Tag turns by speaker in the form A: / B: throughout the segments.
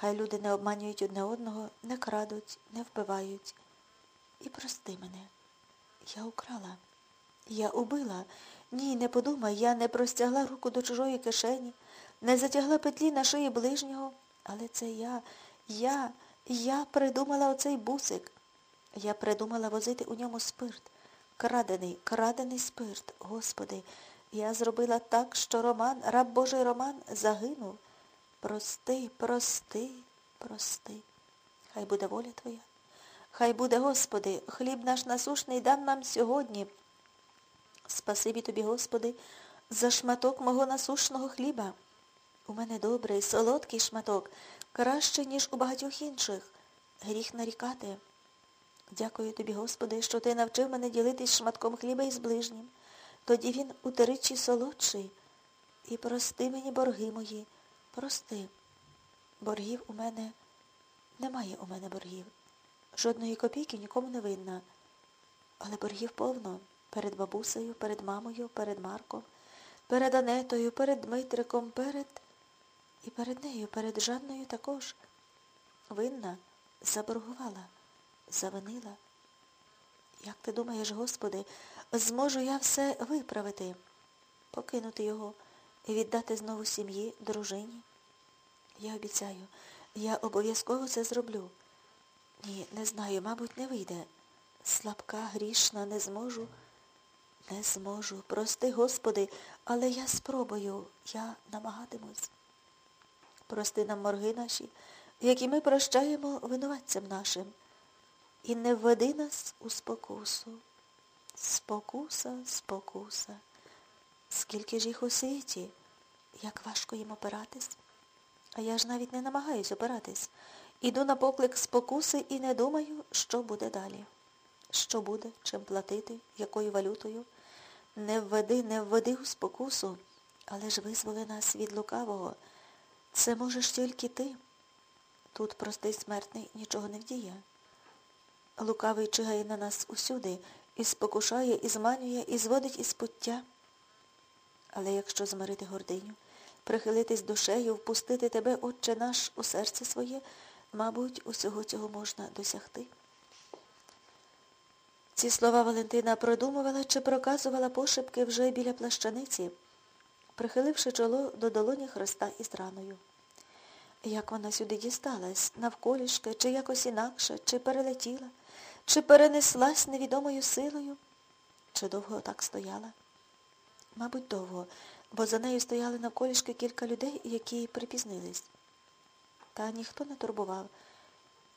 A: Хай люди не обманюють одне одного, не крадуть, не вбивають. І прости мене. Я украла. Я убила. Ні, не подумай, я не простягла руку до чужої кишені, не затягла петлі на шиї ближнього. Але це я, я, я придумала оцей бусик. Я придумала возити у ньому спирт. Крадений, крадений спирт. Господи, я зробила так, що Роман, раб Божий Роман, загинув. Прости, прости, прости. Хай буде воля Твоя. Хай буде, Господи, хліб наш насушний дан нам сьогодні. Спасибі тобі, Господи, за шматок мого насушного хліба. У мене добрий, солодкий шматок, краще, ніж у багатьох інших. Гріх нарікати. Дякую тобі, Господи, що ти навчив мене ділитись шматком хліба із ближнім. Тоді він утеричі солодший. І прости мені борги мої, прости. Боргів у мене немає у мене боргів. Жодної копійки нікому не винна. Але боргів повно перед бабусею, перед мамою, перед Марком, перед Анетою, перед Дмитриком, перед... І перед нею, перед Жанною також. Винна заборгувала, завинила. Як ти думаєш, Господи, зможу я все виправити, покинути його і віддати знову сім'ї, дружині? Я обіцяю, я обов'язково це зроблю. Ні, не знаю, мабуть, не вийде. Слабка, грішна, не зможу. Не зможу. Прости, Господи, але я спробую, я намагатимусь. Прости нам морги наші, які ми прощаємо винуватцям нашим. І не введи нас у спокусу. Спокуса, спокуса. Скільки ж їх у світі, як важко їм опиратись. А я ж навіть не намагаюсь опиратись. Іду на поклик спокуси і не думаю, що буде далі. Що буде, чим платити, якою валютою. Не введи, не введи у спокусу, але ж визволи нас від лукавого. Це можеш тільки ти. Тут простий смертний нічого не вдіє. Лукавий чигає на нас усюди, і спокушає, і зманює, і зводить із пуття. Але якщо змирити гординю, прихилитись душею, впустити тебе, Отче наш, у серце своє, мабуть, усього цього можна досягти. Ці слова Валентина продумувала чи проказувала пошепки вже біля плащаниці, прихиливши чоло до долоні Христа із раною. Як вона сюди дісталась, навколішки, чи якось інакше, чи перелетіла, чи перенеслась невідомою силою, чи довго так стояла? Мабуть, довго, бо за нею стояли навколішки кілька людей, які припізнились. Та ніхто не турбував,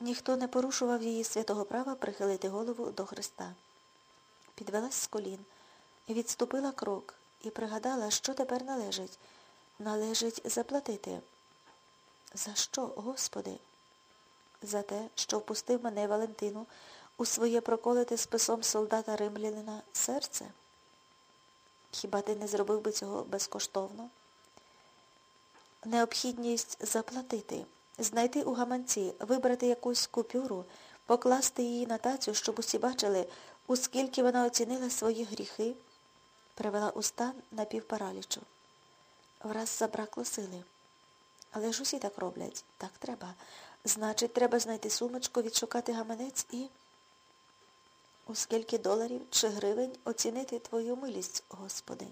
A: ніхто не порушував її святого права прихилити голову до Христа. Підвелась з колін, відступила крок і пригадала, що тепер належить. Належить заплатити. За що, Господи? За те, що впустив мене Валентину у своє проколите списом солдата римлянина серце? Хіба ти не зробив би цього безкоштовно? Необхідність заплатити, знайти у гаманці, вибрати якусь купюру, покласти її на тацю, щоб усі бачили, у скільки вона оцінила свої гріхи, привела у стан напівпаралічу. Враз забракло сили. Але ж усі так роблять. Так треба. Значить, треба знайти сумочку, відшукати гаманець і... У скільки доларів чи гривень оцінити твою милість, Господи.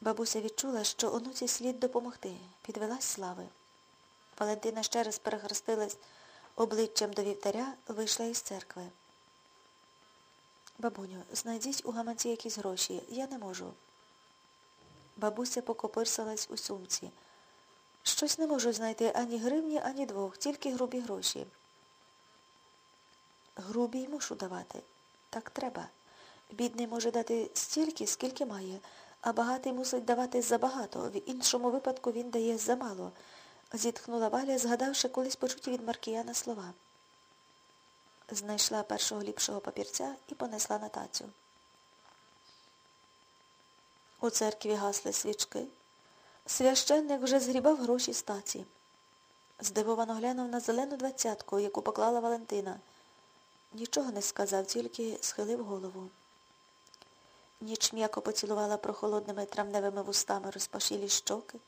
A: Бабуся відчула, що онуці слід допомогти. Підвелась слави. Валентина ще раз перехрестилась обличчям до вівтаря, вийшла із церкви. Бабуню, знайдіть у гаманці якісь гроші. Я не можу. Бабуся покопирсалась у сумці. Щось не можу знайти ані гривні, ані двох, тільки грубі гроші. Грубі й мушу давати. Так треба. Бідний може дати стільки, скільки має, а багатий мусить давати забагато. В іншому випадку він дає замало, зітхнула Валя, згадавши колись почуті від Маркіяна слова. Знайшла першого ліпшого папірця і понесла на тацю. У церкві гасли свічки. Священник вже згрібав гроші з таці. Здивовано глянув на зелену двадцятку, яку поклала Валентина. Нічого не сказав, тільки схилив голову. Ніч м'яко поцілувала прохолодними травневими вустами розпашілі щоки.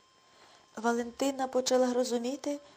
A: Валентина почала розуміти,